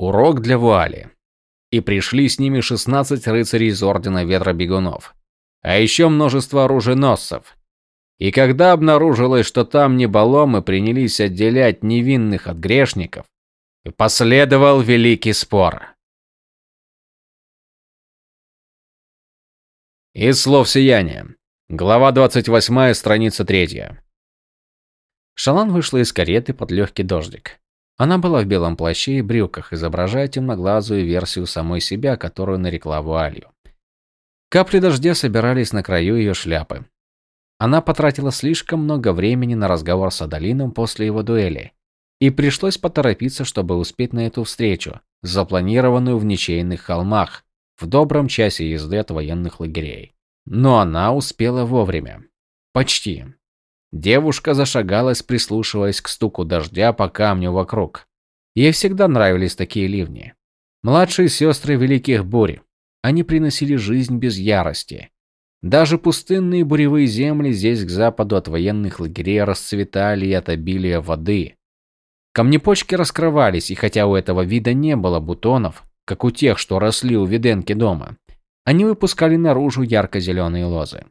Урок для вуали. И пришли с ними 16 рыцарей из Ордена Ветра Бегунов. А еще множество оруженосцев. И когда обнаружилось, что там не баломы принялись отделять невинных от грешников, последовал великий спор. Из слов сияния. Глава 28, страница 3. Шалан вышла из кареты под легкий дождик. Она была в белом плаще и брюках, изображая темноглазую версию самой себя, которую нарекла вуалью. Капли дождя собирались на краю ее шляпы. Она потратила слишком много времени на разговор с Адалином после его дуэли, и пришлось поторопиться, чтобы успеть на эту встречу, запланированную в ничейных холмах, в добром часе езды от военных лагерей. Но она успела вовремя. Почти. Девушка зашагалась, прислушиваясь к стуку дождя по камню вокруг. Ей всегда нравились такие ливни. Младшие сестры Великих Бурь. Они приносили жизнь без ярости. Даже пустынные буревые земли здесь к западу от военных лагерей расцветали от обилия воды. Камнепочки раскрывались, и хотя у этого вида не было бутонов, как у тех, что росли у Виденки дома. Они выпускали наружу ярко-зеленые лозы.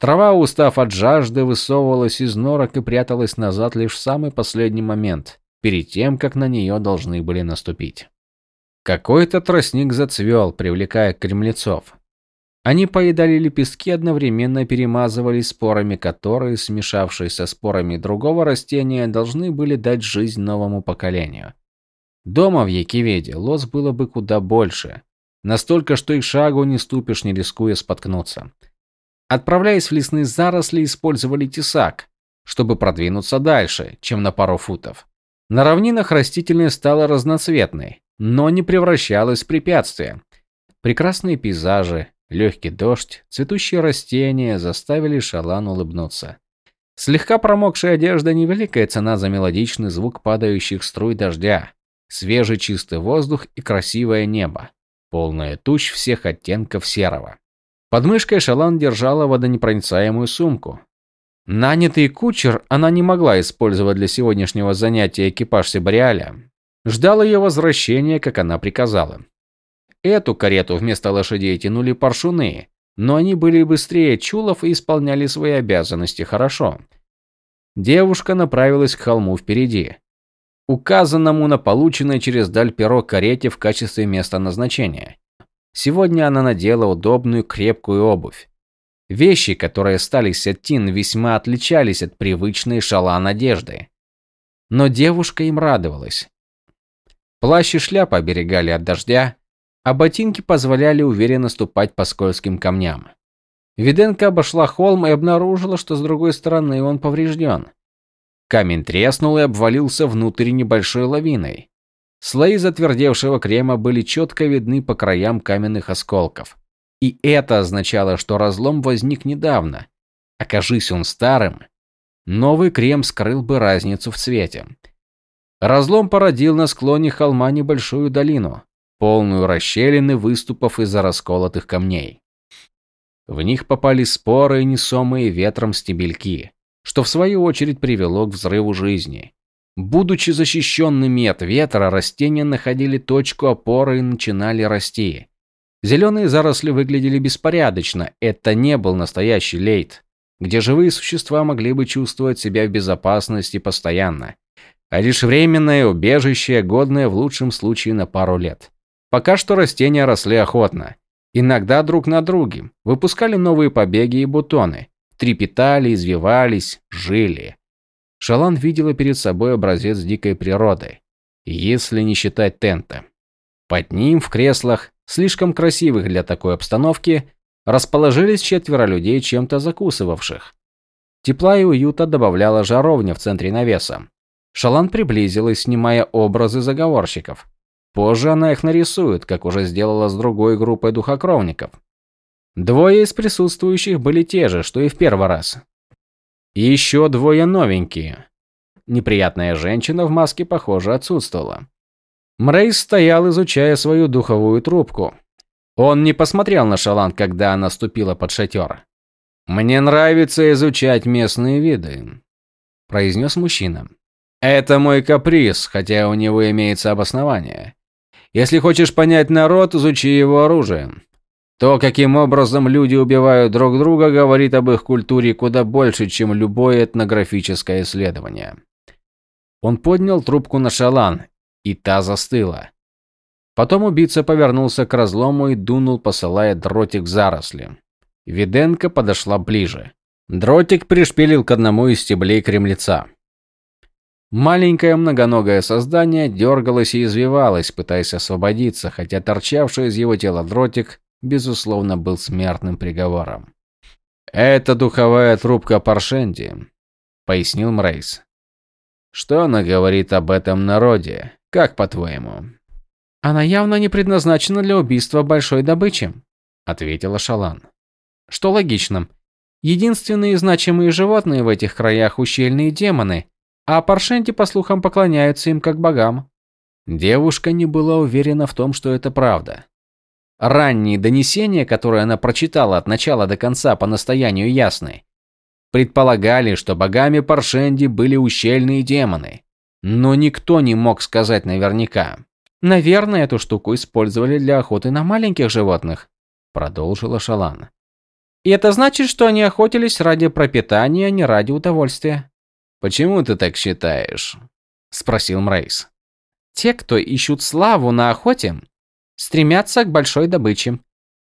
Трава, устав от жажды, высовывалась из норок и пряталась назад лишь в самый последний момент, перед тем, как на нее должны были наступить. Какой-то тростник зацвел, привлекая кремлецов. Они поедали лепестки, одновременно перемазывались спорами, которые, смешавшись со спорами другого растения, должны были дать жизнь новому поколению. Дома в Якиведе лоз было бы куда больше. Настолько, что и шагу не ступишь, не рискуя споткнуться. Отправляясь в лесные заросли, использовали тесак, чтобы продвинуться дальше, чем на пару футов. На равнинах растительность стала разноцветной, но не превращалась в препятствие. Прекрасные пейзажи, легкий дождь, цветущие растения заставили Шалан улыбнуться. Слегка промокшая одежда – невеликая цена за мелодичный звук падающих струй дождя свежий чистый воздух и красивое небо, полное туч всех оттенков серого. Под мышкой Шалан держала водонепроницаемую сумку. Нанятый кучер она не могла использовать для сегодняшнего занятия экипаж Сибариаля. Ждал ее возвращения, как она приказала. Эту карету вместо лошадей тянули паршуны, но они были быстрее чулов и исполняли свои обязанности хорошо. Девушка направилась к холму впереди указанному на полученной через даль перо карете в качестве места назначения. Сегодня она надела удобную крепкую обувь. Вещи, которые стали сятин, весьма отличались от привычной шалан одежды. Но девушка им радовалась. Плащ и шляпа оберегали от дождя, а ботинки позволяли уверенно ступать по скользким камням. Виденко обошла холм и обнаружила, что с другой стороны он поврежден. Камень треснул и обвалился внутрь небольшой лавиной. Слои затвердевшего крема были четко видны по краям каменных осколков. И это означало, что разлом возник недавно. Окажись он старым, новый крем скрыл бы разницу в цвете. Разлом породил на склоне холма небольшую долину, полную расщелины выступов из-за расколотых камней. В них попали споры, несомые ветром стебельки что в свою очередь привело к взрыву жизни. Будучи защищенными от ветра, растения находили точку опоры и начинали расти. Зеленые заросли выглядели беспорядочно, это не был настоящий лейт, где живые существа могли бы чувствовать себя в безопасности постоянно, а лишь временное убежище, годное в лучшем случае на пару лет. Пока что растения росли охотно, иногда друг на друге, выпускали новые побеги и бутоны, трепетали, извивались, жили. Шалан видела перед собой образец дикой природы, если не считать тента. Под ним в креслах, слишком красивых для такой обстановки, расположились четверо людей, чем-то закусывавших. Тепла и уюта добавляла жаровня в центре навеса. Шалан приблизилась, снимая образы заговорщиков. Позже она их нарисует, как уже сделала с другой группой духокровников. Двое из присутствующих были те же, что и в первый раз. И еще двое новенькие. Неприятная женщина в маске, похоже, отсутствовала. Мрейс стоял, изучая свою духовую трубку. Он не посмотрел на Шалан, когда она ступила под шатер. «Мне нравится изучать местные виды», – произнес мужчина. «Это мой каприз, хотя у него имеется обоснование. Если хочешь понять народ, изучи его оружие. То, каким образом люди убивают друг друга, говорит об их культуре куда больше, чем любое этнографическое исследование. Он поднял трубку на шалан, и та застыла. Потом убийца повернулся к разлому и дунул, посылая дротик в заросли. Виденко подошла ближе. Дротик пришпилил к одному из стеблей кремлеца. Маленькое многоногое создание дергалось и извивалось, пытаясь освободиться, хотя торчавший из его тела дротик безусловно, был смертным приговором. «Это духовая трубка Паршенди», — пояснил Мрейс. «Что она говорит об этом народе? Как по-твоему?» «Она явно не предназначена для убийства большой добычи», — ответила Шалан. «Что логично. Единственные значимые животные в этих краях – ущельные демоны, а Паршенти, по слухам, поклоняются им как богам». Девушка не была уверена в том, что это правда. Ранние донесения, которые она прочитала от начала до конца по настоянию Ясны, предполагали, что богами Паршенди были ущельные демоны. Но никто не мог сказать наверняка. «Наверное, эту штуку использовали для охоты на маленьких животных», – продолжила Шалан. «И это значит, что они охотились ради пропитания, а не ради удовольствия». «Почему ты так считаешь?» – спросил Мрейс. «Те, кто ищут славу на охоте, стремятся к большой добыче.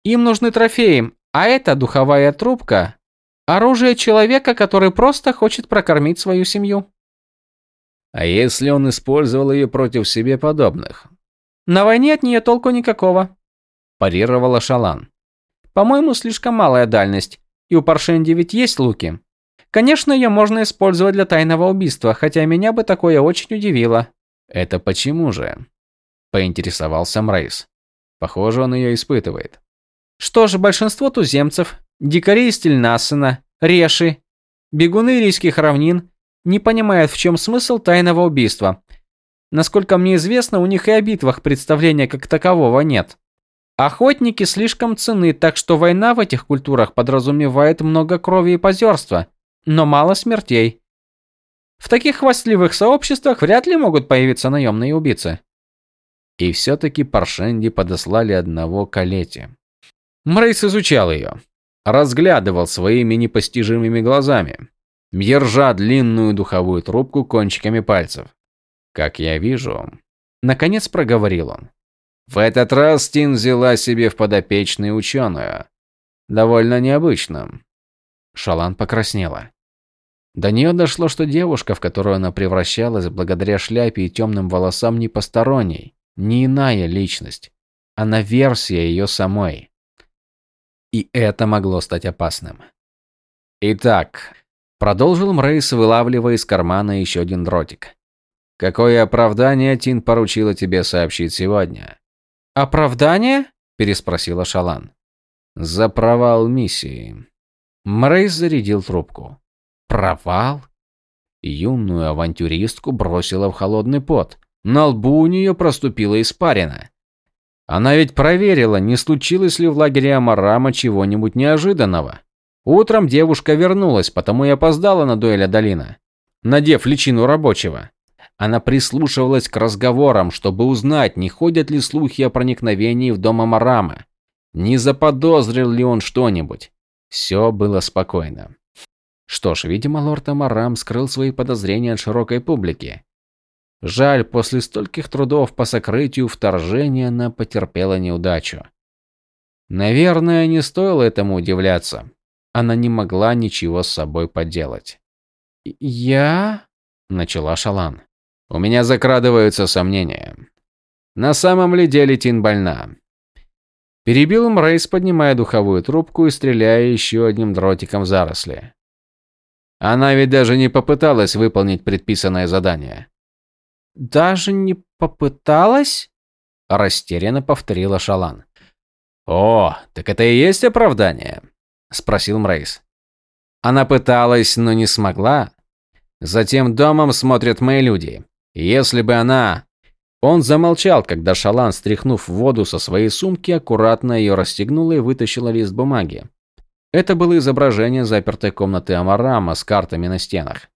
Им нужны трофеи, а эта духовая трубка – оружие человека, который просто хочет прокормить свою семью. А если он использовал ее против себе подобных? На войне от нее толку никакого, парировала Шалан. По-моему, слишком малая дальность, и у Паршенди ведь есть луки. Конечно, ее можно использовать для тайного убийства, хотя меня бы такое очень удивило. Это почему же? Поинтересовался Мрейс. Похоже, он ее испытывает. Что же, большинство туземцев, дикари из Тельнасена, реши, бегуны рийских равнин, не понимают, в чем смысл тайного убийства. Насколько мне известно, у них и о битвах представления как такового нет. Охотники слишком ценны, так что война в этих культурах подразумевает много крови и позерства, но мало смертей. В таких хвастливых сообществах вряд ли могут появиться наемные убийцы. И все-таки Паршенди подослали одного к Олете. Мрейс изучал ее. Разглядывал своими непостижимыми глазами, держа длинную духовую трубку кончиками пальцев. Как я вижу, наконец проговорил он. В этот раз Тин взяла себе в подопечные ученую. Довольно необычно. Шалан покраснела. До нее дошло, что девушка, в которую она превращалась благодаря шляпе и темным волосам, не посторонней не иная личность, она версия ее самой. И это могло стать опасным. Итак, продолжил Мрейс, вылавливая из кармана еще один дротик. Какое оправдание Тин поручила тебе сообщить сегодня? Оправдание? переспросила Шалан. За провал миссии. Мрейс зарядил трубку. Провал? Юную авантюристку бросила в холодный пот. На лбу у нее проступила испарина. Она ведь проверила, не случилось ли в лагере Амарама чего-нибудь неожиданного. Утром девушка вернулась, потому и опоздала на дуэль Адалина, надев личину рабочего. Она прислушивалась к разговорам, чтобы узнать, не ходят ли слухи о проникновении в дом Амарама. Не заподозрил ли он что-нибудь. Все было спокойно. Что ж, видимо, лорд Амарам скрыл свои подозрения от широкой публики. Жаль, после стольких трудов по сокрытию вторжения она потерпела неудачу. Наверное, не стоило этому удивляться. Она не могла ничего с собой поделать. «Я...» – начала Шалан. «У меня закрадываются сомнения. На самом ли деле Тин больна?» Перебил Мрейс, поднимая духовую трубку и стреляя еще одним дротиком в заросли. Она ведь даже не попыталась выполнить предписанное задание. Даже не попыталась? Растерянно повторила Шалан. О, так это и есть оправдание? Спросил Мрейс. Она пыталась, но не смогла. Затем домом смотрят мои люди. Если бы она... Он замолчал, когда Шалан, стряхнув воду со своей сумки, аккуратно ее расстегнула и вытащила лист бумаги. Это было изображение запертой комнаты Амарама с картами на стенах.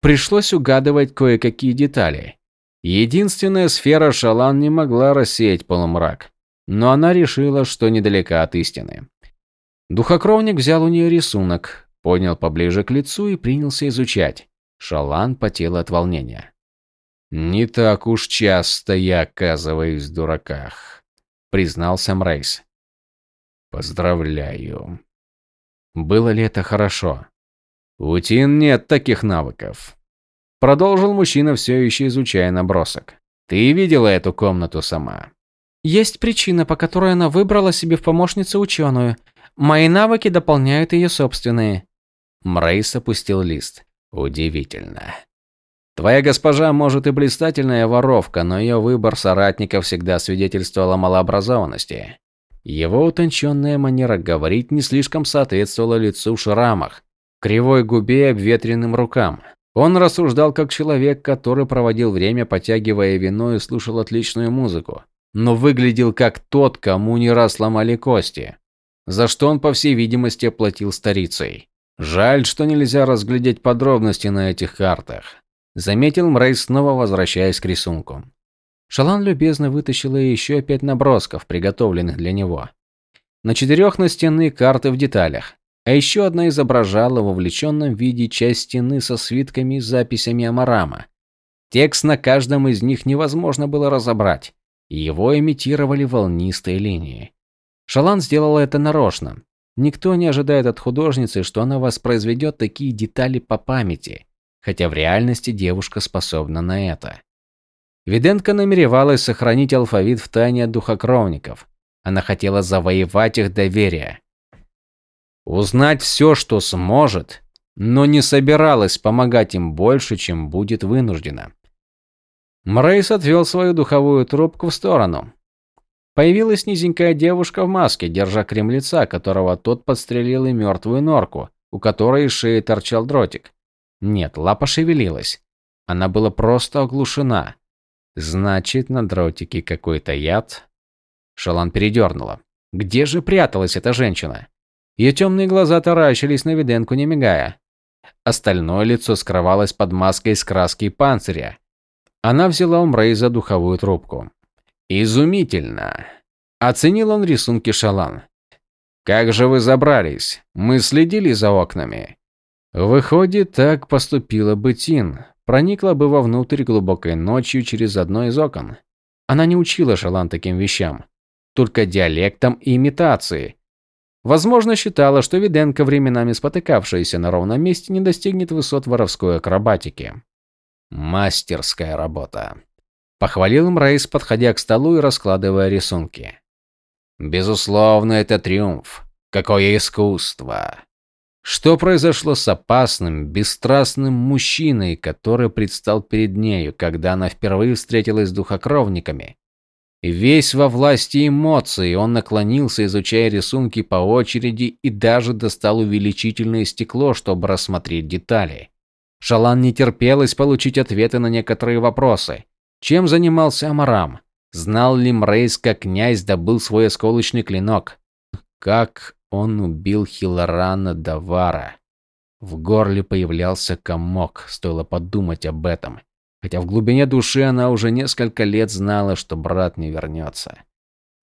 Пришлось угадывать кое-какие детали. Единственная сфера Шалан не могла рассеять полумрак, но она решила, что недалека от истины. Духокровник взял у нее рисунок, поднял поближе к лицу и принялся изучать. Шалан потела от волнения. «Не так уж часто я оказываюсь в дураках», — признался Мрейс. «Поздравляю». Было ли это хорошо? У Тин нет таких навыков. Продолжил мужчина, все еще изучая набросок. Ты видела эту комнату сама? Есть причина, по которой она выбрала себе в помощницу ученую. Мои навыки дополняют ее собственные. Мрейс опустил лист. Удивительно. Твоя госпожа, может, и блистательная воровка, но ее выбор соратника всегда свидетельствовал о малообразованности. Его утонченная манера говорить не слишком соответствовала лицу в шрамах, кривой губе и обветренным рукам. Он рассуждал как человек, который проводил время, потягивая вино и слушал отличную музыку, но выглядел как тот, кому не раз сломали кости, за что он, по всей видимости, оплатил старицей. Жаль, что нельзя разглядеть подробности на этих картах. Заметил Мрей, снова возвращаясь к рисунку. Шалан любезно вытащила еще пять набросков, приготовленных для него. На четырех настенные карты в деталях, а еще одна изображала в увлеченном виде часть стены со свитками и записями Амарама. Текст на каждом из них невозможно было разобрать, его имитировали волнистые линии. Шалан сделала это нарочно. Никто не ожидает от художницы, что она воспроизведет такие детали по памяти, хотя в реальности девушка способна на это. Виденко намеревалась сохранить алфавит в тайне от духокровников. Она хотела завоевать их доверие. Узнать все, что сможет, но не собиралась помогать им больше, чем будет вынуждена. Мрейс отвел свою духовую трубку в сторону. Появилась низенькая девушка в маске, держа кремлеца, которого тот подстрелил и мертвую норку, у которой из шеи торчал дротик. Нет, лапа шевелилась. Она была просто оглушена. Значит, на дротике какой-то яд. Шалан передернула. Где же пряталась эта женщина? Ее темные глаза таращились на Виденку, не мигая. Остальное лицо скрывалось под маской с краски панциря. Она взяла у Мрейза духовую трубку. «Изумительно!» Оценил он рисунки Шалан. «Как же вы забрались? Мы следили за окнами». Выходит, так поступила бы Тин проникла бы вовнутрь глубокой ночью через одно из окон. Она не учила Шалан таким вещам, только диалектам и имитации. Возможно, считала, что Виденко, временами спотыкавшаяся на ровном месте, не достигнет высот воровской акробатики. Мастерская работа. Похвалил Мрейс, подходя к столу и раскладывая рисунки. Безусловно, это триумф. Какое искусство. Что произошло с опасным, бесстрастным мужчиной, который предстал перед нею, когда она впервые встретилась с духокровниками? Весь во власти эмоций, он наклонился, изучая рисунки по очереди и даже достал увеличительное стекло, чтобы рассмотреть детали. Шалан не терпелось получить ответы на некоторые вопросы. Чем занимался Амарам? Знал ли Мрейс, как князь добыл свой осколочный клинок? Как он убил Хилорана Давара. В горле появлялся комок, стоило подумать об этом. Хотя в глубине души она уже несколько лет знала, что брат не вернется.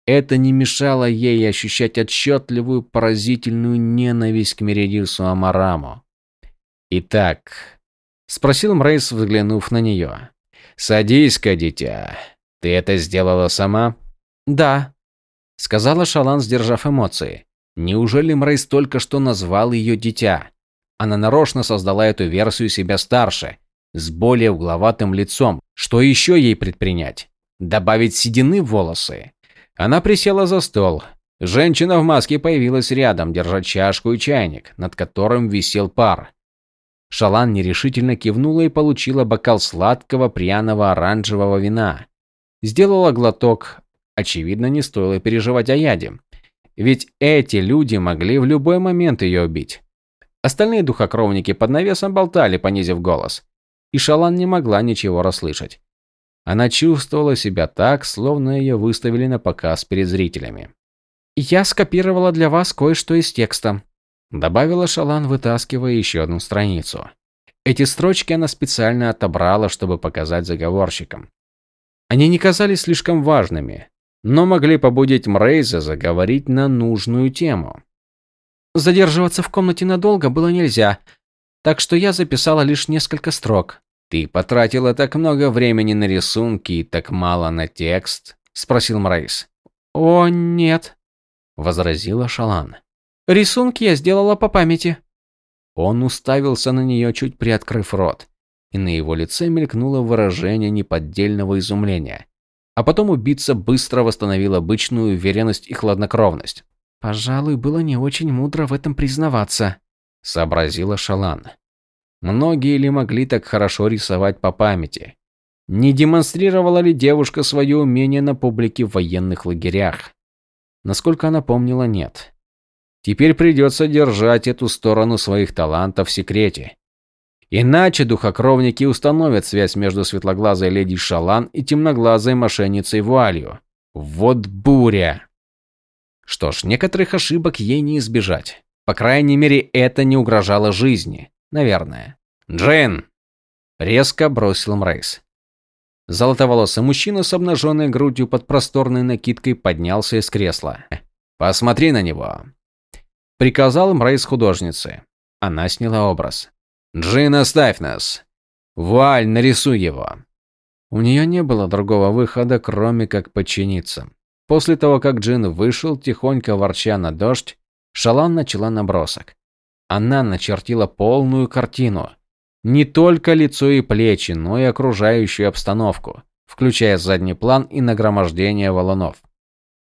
Это не мешало ей ощущать отчетливую поразительную ненависть к Меридису Амараму. «Итак», — спросил Мрейс, взглянув на нее. «Садись-ка, дитя. Ты это сделала сама?» «Да», — сказала Шалан, сдержав эмоции. Неужели Мрейс только что назвал ее дитя? Она нарочно создала эту версию себя старше, с более угловатым лицом. Что еще ей предпринять? Добавить седины в волосы? Она присела за стол. Женщина в маске появилась рядом, держа чашку и чайник, над которым висел пар. Шалан нерешительно кивнула и получила бокал сладкого пряного оранжевого вина. Сделала глоток. Очевидно, не стоило переживать о яде. Ведь эти люди могли в любой момент ее убить. Остальные духокровники под навесом болтали, понизив голос. И Шалан не могла ничего расслышать. Она чувствовала себя так, словно ее выставили на показ перед зрителями. «Я скопировала для вас кое-что из текста», – добавила Шалан, вытаскивая еще одну страницу. Эти строчки она специально отобрала, чтобы показать заговорщикам. Они не казались слишком важными, но могли побудить Мрейза заговорить на нужную тему. Задерживаться в комнате надолго было нельзя, так что я записала лишь несколько строк. «Ты потратила так много времени на рисунки и так мало на текст?» – спросил Мрейз. «О, нет», – возразила Шалан. «Рисунки я сделала по памяти». Он уставился на нее, чуть приоткрыв рот, и на его лице мелькнуло выражение неподдельного изумления. А потом убийца быстро восстановил обычную уверенность и хладнокровность. «Пожалуй, было не очень мудро в этом признаваться», – сообразила Шалан. Многие ли могли так хорошо рисовать по памяти? Не демонстрировала ли девушка свое умение на публике в военных лагерях? Насколько она помнила, нет. Теперь придется держать эту сторону своих талантов в секрете. Иначе духокровники установят связь между светлоглазой леди Шалан и темноглазой мошенницей Вуалью. Вот буря! Что ж, некоторых ошибок ей не избежать. По крайней мере, это не угрожало жизни. Наверное. «Джейн!» – резко бросил Мрейс. Золотоволосый мужчина с обнаженной грудью под просторной накидкой поднялся из кресла. «Посмотри на него!» Приказал Мрейс художнице. Она сняла образ. «Джин, оставь нас! Вуаль, нарисуй его!» У нее не было другого выхода, кроме как подчиниться. После того, как Джин вышел, тихонько ворча на дождь, Шалан начала набросок. Она начертила полную картину. Не только лицо и плечи, но и окружающую обстановку, включая задний план и нагромождение валунов.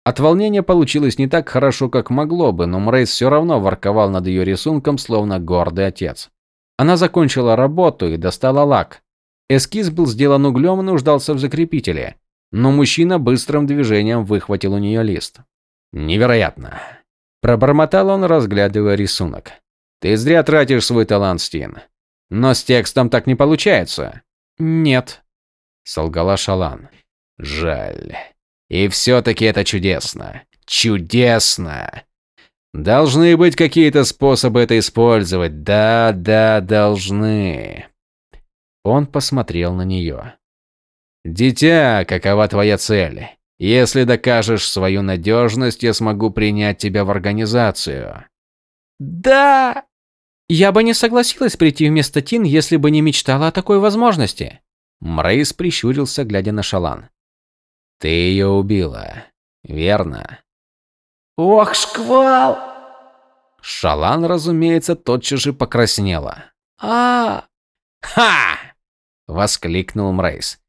От волнения получилось не так хорошо, как могло бы, но Мрейс все равно ворковал над ее рисунком, словно гордый отец. Она закончила работу и достала лак. Эскиз был сделан углем и нуждался в закрепителе, но мужчина быстрым движением выхватил у нее лист. «Невероятно!» Пробормотал он, разглядывая рисунок. Ты зря тратишь свой талант, Стин. Но с текстом так не получается. Нет, солгала Шалан. Жаль. И все-таки это чудесно. Чудесно. Должны быть какие-то способы это использовать. Да, да, должны. Он посмотрел на нее. Дитя, какова твоя цель? Если докажешь свою надежность, я смогу принять тебя в организацию. Да! Я бы не согласилась прийти вместо Тин, если бы не мечтала о такой возможности. Мрейс прищурился, глядя на Шалан. Ты ее убила, верно? Ох, шквал! Шалан, разумеется, тотчас же покраснела. А! Ха! воскликнул Мрейс.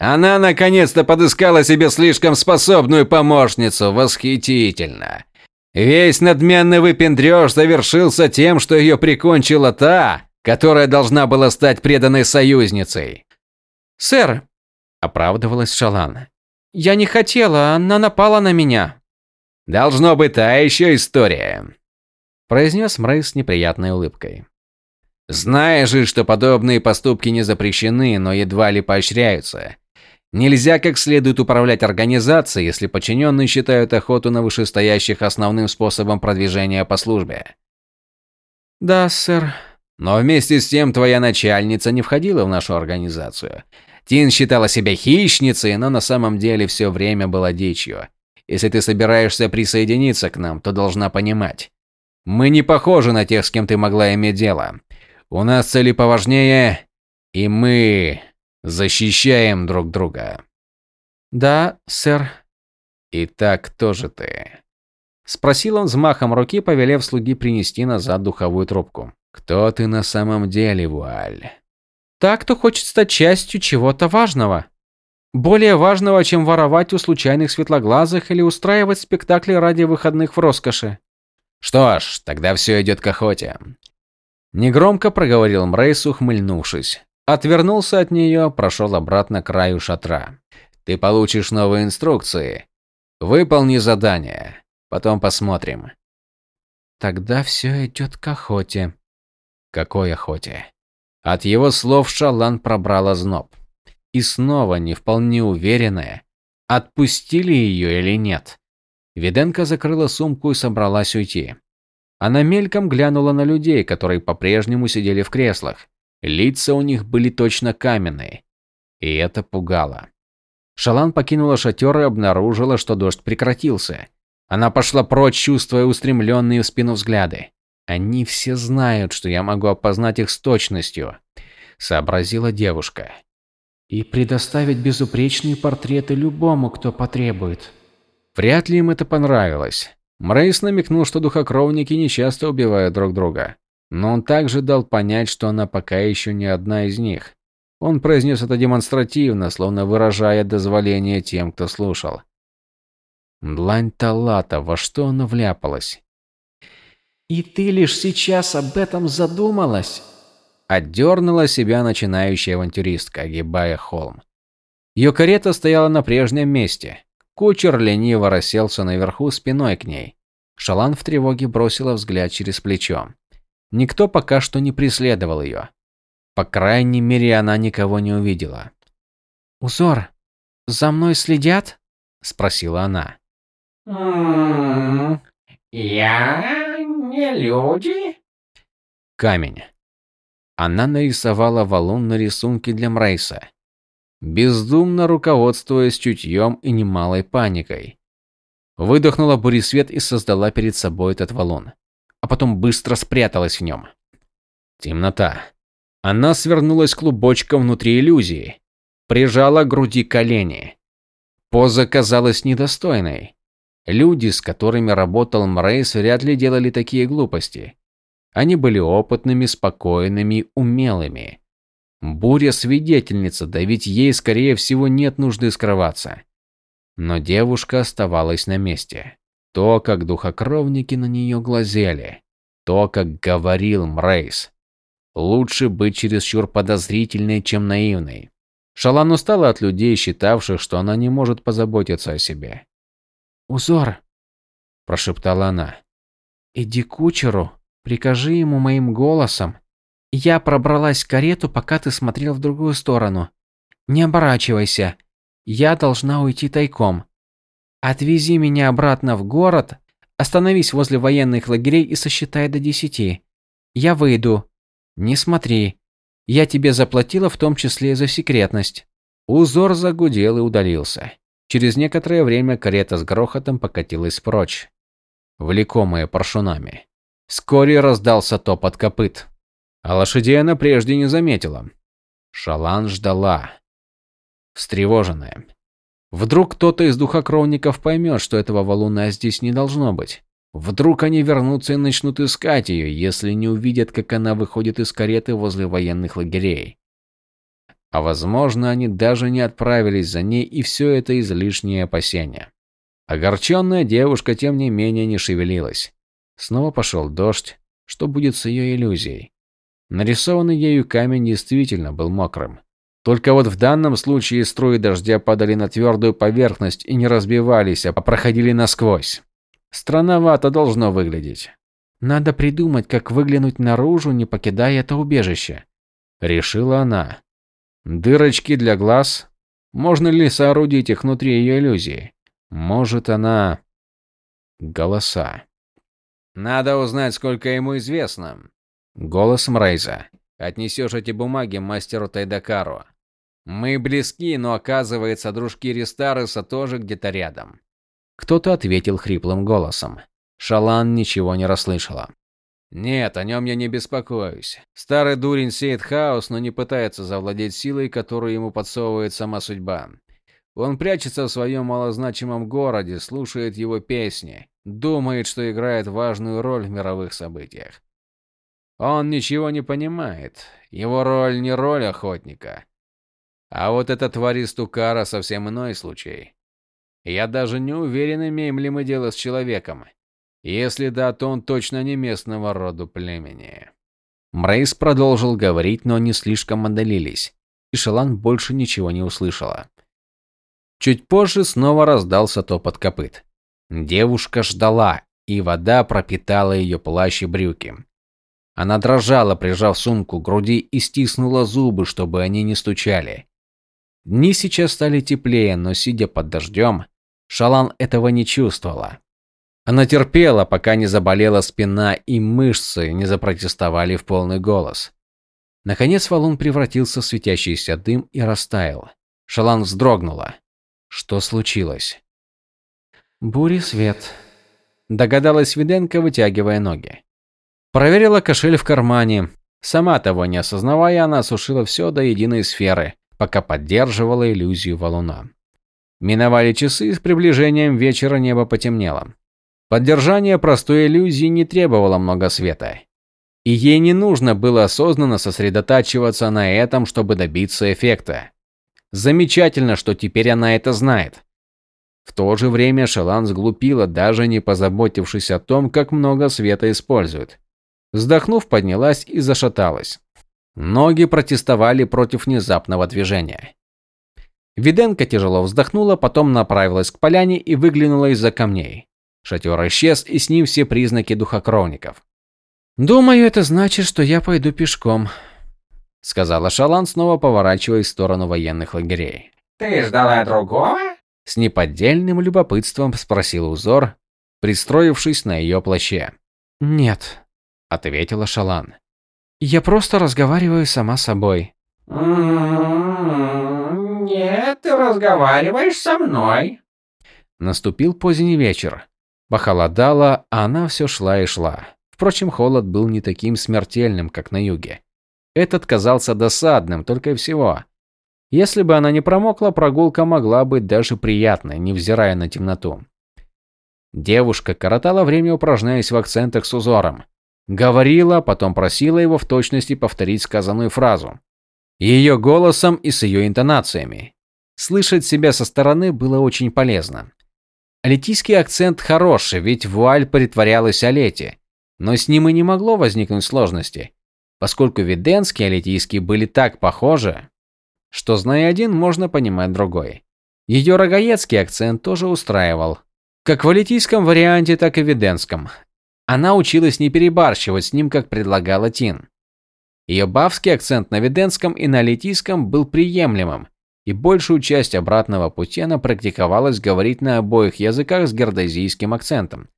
Она наконец-то подыскала себе слишком способную помощницу, восхитительно. Весь надменный выпендрёж завершился тем, что ее прикончила та, которая должна была стать преданной союзницей. «Сэр», – оправдывалась Шалан, – «я не хотела, она напала на меня». «Должно быть та еще история», – произнес Мрей с неприятной улыбкой. «Знаешь же, что подобные поступки не запрещены, но едва ли поощряются. Нельзя как следует управлять организацией, если подчиненные считают охоту на вышестоящих основным способом продвижения по службе. Да, сэр. Но вместе с тем твоя начальница не входила в нашу организацию. Тин считала себя хищницей, но на самом деле все время была дичью. Если ты собираешься присоединиться к нам, то должна понимать. Мы не похожи на тех, с кем ты могла иметь дело. У нас цели поважнее, и мы Защищаем друг друга. Да, сэр. Итак, кто же ты? Спросил он взмахом руки, повелев слуги принести назад духовую трубку. Кто ты на самом деле, Вуаль? Так, кто хочет стать частью чего-то важного. Более важного, чем воровать у случайных светлоглазых или устраивать спектакли ради выходных в роскоши. Что ж, тогда все идет к охоте. Негромко проговорил Мрейс, ухмыльнувшись. Отвернулся от нее, прошел обратно к краю шатра. Ты получишь новые инструкции. Выполни задание. Потом посмотрим. Тогда все идет к охоте. Какой охоте? От его слов Шалан пробрала зноб. И снова не вполне уверенная, отпустили ее или нет. Виденко закрыла сумку и собралась уйти. Она мельком глянула на людей, которые по-прежнему сидели в креслах. Лица у них были точно каменные, и это пугало. Шалан покинула шатер и обнаружила, что дождь прекратился. Она пошла прочь, чувствуя устремленные в спину взгляды. «Они все знают, что я могу опознать их с точностью», – сообразила девушка. «И предоставить безупречные портреты любому, кто потребует». Вряд ли им это понравилось. Мрейс намекнул, что духокровники нечасто убивают друг друга. Но он также дал понять, что она пока еще не одна из них. Он произнес это демонстративно, словно выражая дозволение тем, кто слушал. Длань Талата, во что она вляпалась? «И ты лишь сейчас об этом задумалась?» Отдернула себя начинающая авантюристка, огибая холм. Ее карета стояла на прежнем месте. Кучер лениво расселся наверху спиной к ней. Шалан в тревоге бросила взгляд через плечо. Никто пока что не преследовал ее. По крайней мере, она никого не увидела. «Узор, за мной следят?» – спросила она. «М-м-м, «Я не люди?» Камень. Она нарисовала валун на рисунке для Мрейса, бездумно руководствуясь чутьем и немалой паникой. Выдохнула буресвет и создала перед собой этот валун а потом быстро спряталась в нем. Темнота. Она свернулась клубочком внутри иллюзии, прижала к груди колени. Поза казалась недостойной. Люди, с которыми работал Мрейс, вряд ли делали такие глупости. Они были опытными, спокойными, умелыми. Буря свидетельница, да ведь ей, скорее всего, нет нужды скрываться. Но девушка оставалась на месте. То, как духокровники на нее глазели. То, как говорил Мрейс. Лучше быть чересчур подозрительной, чем наивной. Шалан устала от людей, считавших, что она не может позаботиться о себе. «Узор», – прошептала она, – «иди к кучеру, прикажи ему моим голосом. Я пробралась в карету, пока ты смотрел в другую сторону. Не оборачивайся. Я должна уйти тайком. Отвези меня обратно в город, остановись возле военных лагерей и сосчитай до десяти. Я выйду. Не смотри. Я тебе заплатила в том числе за секретность. Узор загудел и удалился. Через некоторое время карета с грохотом покатилась прочь, влекомая паршунами. Вскоре раздался топот копыт. А лошадей она прежде не заметила. Шалан ждала. Встревоженная. Вдруг кто-то из духокровников поймет, что этого валуна здесь не должно быть. Вдруг они вернутся и начнут искать ее, если не увидят, как она выходит из кареты возле военных лагерей. А возможно, они даже не отправились за ней, и все это излишние опасения. Огорченная девушка, тем не менее, не шевелилась. Снова пошел дождь. Что будет с ее иллюзией? Нарисованный ею камень действительно был мокрым. Только вот в данном случае струи дождя падали на твердую поверхность и не разбивались, а проходили насквозь. Странновато должно выглядеть. Надо придумать, как выглянуть наружу, не покидая это убежище. Решила она. Дырочки для глаз? Можно ли соорудить их внутри ее иллюзии? Может она... Голоса. Надо узнать, сколько ему известно. Голос Мрейза. Отнесешь эти бумаги мастеру Тайдакару. Мы близки, но оказывается, дружки Ристареса тоже где-то рядом. Кто-то ответил хриплым голосом. Шалан ничего не расслышала. Нет, о нем я не беспокоюсь. Старый дурень сеет хаос, но не пытается завладеть силой, которую ему подсовывает сама судьба. Он прячется в своем малозначимом городе, слушает его песни, думает, что играет важную роль в мировых событиях. Он ничего не понимает. Его роль не роль охотника. А вот эта тварь из Тукара совсем иной случай. Я даже не уверен, имеем ли мы дело с человеком. Если да, то он точно не местного рода племени. Мрейс продолжил говорить, но они слишком отдалились, и Шалан больше ничего не услышала. Чуть позже снова раздался топот копыт. Девушка ждала, и вода пропитала ее плащ и брюки. Она дрожала, прижав сумку к груди и стиснула зубы, чтобы они не стучали. Дни сейчас стали теплее, но сидя под дождем, Шалан этого не чувствовала. Она терпела, пока не заболела спина и мышцы не запротестовали в полный голос. Наконец валун превратился в светящийся дым и растаял. Шалан вздрогнула. Что случилось? Бури свет. Догадалась Виденко, вытягивая ноги. Проверила кошель в кармане. Сама того не осознавая, она осушила все до единой сферы, пока поддерживала иллюзию валуна. Миновали часы, с приближением вечера небо потемнело. Поддержание простой иллюзии не требовало много света. И ей не нужно было осознанно сосредотачиваться на этом, чтобы добиться эффекта. Замечательно, что теперь она это знает. В то же время Шалан сглупила, даже не позаботившись о том, как много света использует. Вздохнув, поднялась и зашаталась. Ноги протестовали против внезапного движения. Виденко тяжело вздохнула, потом направилась к поляне и выглянула из-за камней. Шатер исчез, и с ним все признаки духокровников. «Думаю, это значит, что я пойду пешком», — сказала Шалан, снова поворачиваясь в сторону военных лагерей. Ты ждала другого? С неподдельным любопытством спросил узор, пристроившись на ее плаще. «Нет», — ответила Шалан. «Я просто разговариваю сама с собой». М-м-м, Нет, ты разговариваешь со мной. Наступил поздний вечер. Похолодало, а она все шла и шла. Впрочем, холод был не таким смертельным, как на юге. Этот казался досадным, только и всего. Если бы она не промокла, прогулка могла быть даже приятной, невзирая на темноту. Девушка коротала время, упражняясь в акцентах с узором. Говорила, потом просила его в точности повторить сказанную фразу. Ее голосом и с ее интонациями. Слышать себя со стороны было очень полезно. Алетийский акцент хороший, ведь вуаль притворялась о. Но с ним и не могло возникнуть сложности, поскольку виденский и алетийский были так похожи, что, зная один, можно понимать другой. Ее рогаецкий акцент тоже устраивал. Как в алетийском варианте, так и в виденском. Она училась не перебарщивать с ним, как предлагала Тин. Ее бавский акцент на виденском и на алетийском был приемлемым, и большую часть обратного пути она практиковалась говорить на обоих языках с гердозийским акцентом.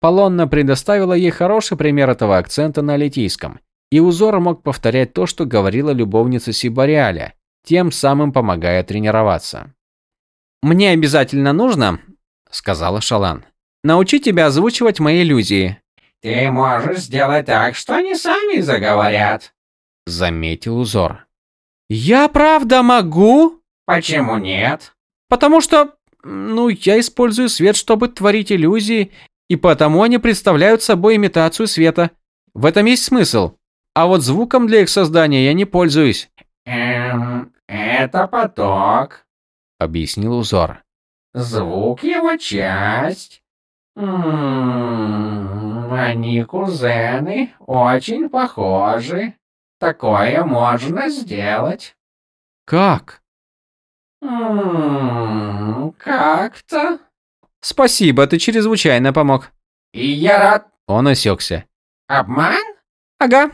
Полонна предоставила ей хороший пример этого акцента на алетийском, и узор мог повторять то, что говорила любовница Сибариаля, тем самым помогая тренироваться. «Мне обязательно нужно», — сказала Шалан, — «научить тебя озвучивать мои иллюзии». Ты можешь сделать так, что они сами заговорят. Заметил узор. «Я правда могу?» Почему нет? «Потому что, ну, я использую свет, чтобы творить иллюзии, и потому они представляют собой имитацию света. В этом есть смысл. А вот звуком для их создания я не пользуюсь», Эм, это поток. объяснил узор. Звук его часть. М, Они кузены, очень похожи. Такое можно сделать. «Как?» М, Как-то. «Спасибо, ты чрезвычайно помог». И я рад. Он осекся. Обман? «Ага».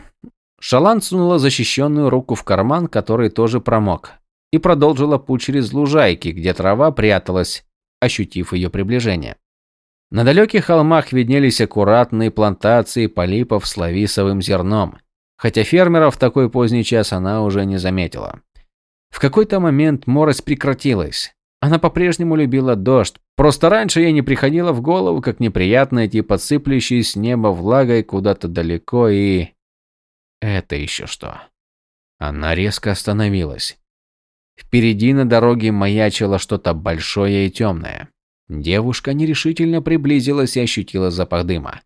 Шалан сунула защищенную руку в карман, который тоже промок, и продолжила путь через лужайки, где трава пряталась, ощутив ее приближение. На далеких холмах виднелись аккуратные плантации полипов с лависовым зерном, хотя фермеров в такой поздний час она уже не заметила. В какой-то момент морось прекратилась. Она по-прежнему любила дождь, просто раньше ей не приходило в голову, как неприятно идти подсыплющей с неба влагой куда-то далеко и... Это еще что? Она резко остановилась. Впереди на дороге маячило что-то большое и темное. Девушка нерешительно приблизилась и ощутила запах дыма.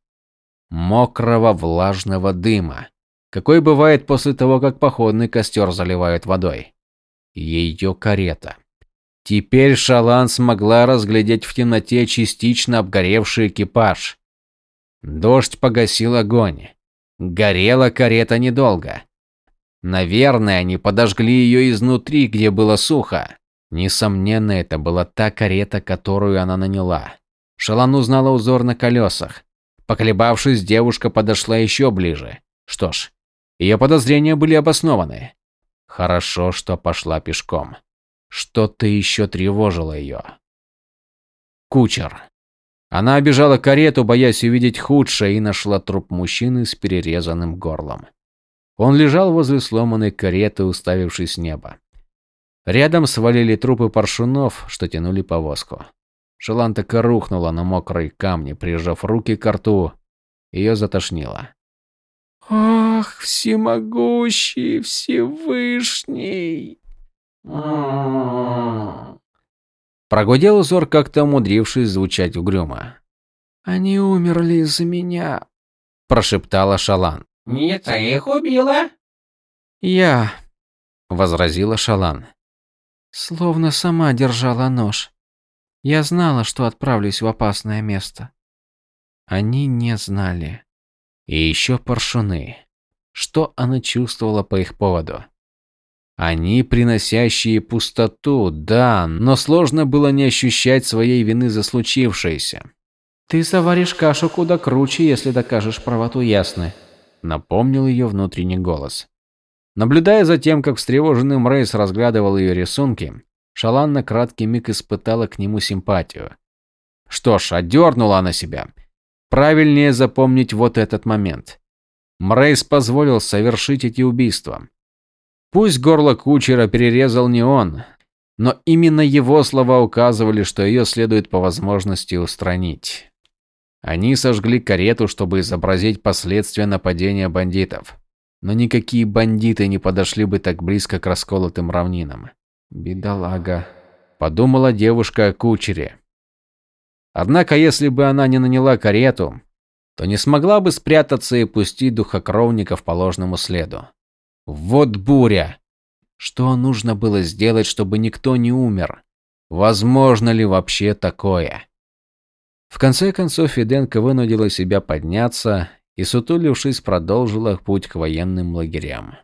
Мокрого влажного дыма. Какой бывает после того, как походный костер заливают водой. Ее карета. Теперь Шалан смогла разглядеть в темноте частично обгоревший экипаж. Дождь погасил огонь. Горела карета недолго. Наверное, они подожгли ее изнутри, где было сухо. Несомненно, это была та карета, которую она наняла. Шалан узнала узор на колесах. Поколебавшись, девушка подошла еще ближе. Что ж, ее подозрения были обоснованы. Хорошо, что пошла пешком. Что-то еще тревожило ее. Кучер. Она обежала карету, боясь увидеть худшее, и нашла труп мужчины с перерезанным горлом. Он лежал возле сломанной кареты, уставившись в небо. Рядом свалили трупы паршунов, что тянули повозку. Шелан так и рухнула на мокрые камни, прижав руки к рту. Ее затошнило. «Ах, всемогущий, Всевышний!» Прогудел узор, как-то умудрившись звучать угрюмо. «Они умерли из-за меня», – прошептала Шалан. «Не ты их убила?» «Я», – возразила Шалан. «Словно сама держала нож. Я знала, что отправлюсь в опасное место. Они не знали. И еще паршуны. Что она чувствовала по их поводу? Они, приносящие пустоту, да, но сложно было не ощущать своей вины за случившееся. «Ты заваришь кашу куда круче, если докажешь правоту Ясны», — напомнил ее внутренний голос. Наблюдая за тем, как встревоженный Мрейс разглядывал ее рисунки, Шалан на краткий миг испытала к нему симпатию. Что ж, одернула она себя. Правильнее запомнить вот этот момент. Мрейс позволил совершить эти убийства. Пусть горло кучера перерезал не он, но именно его слова указывали, что ее следует по возможности устранить. Они сожгли карету, чтобы изобразить последствия нападения бандитов. Но никакие бандиты не подошли бы так близко к расколотым равнинам. «Бедолага», – подумала девушка о кучере. Однако, если бы она не наняла карету, то не смогла бы спрятаться и пустить духокровников по ложному следу. Вот буря! Что нужно было сделать, чтобы никто не умер? Возможно ли вообще такое? В конце концов Фиденко вынудила себя подняться и, сутулившись, продолжила путь к военным лагерям.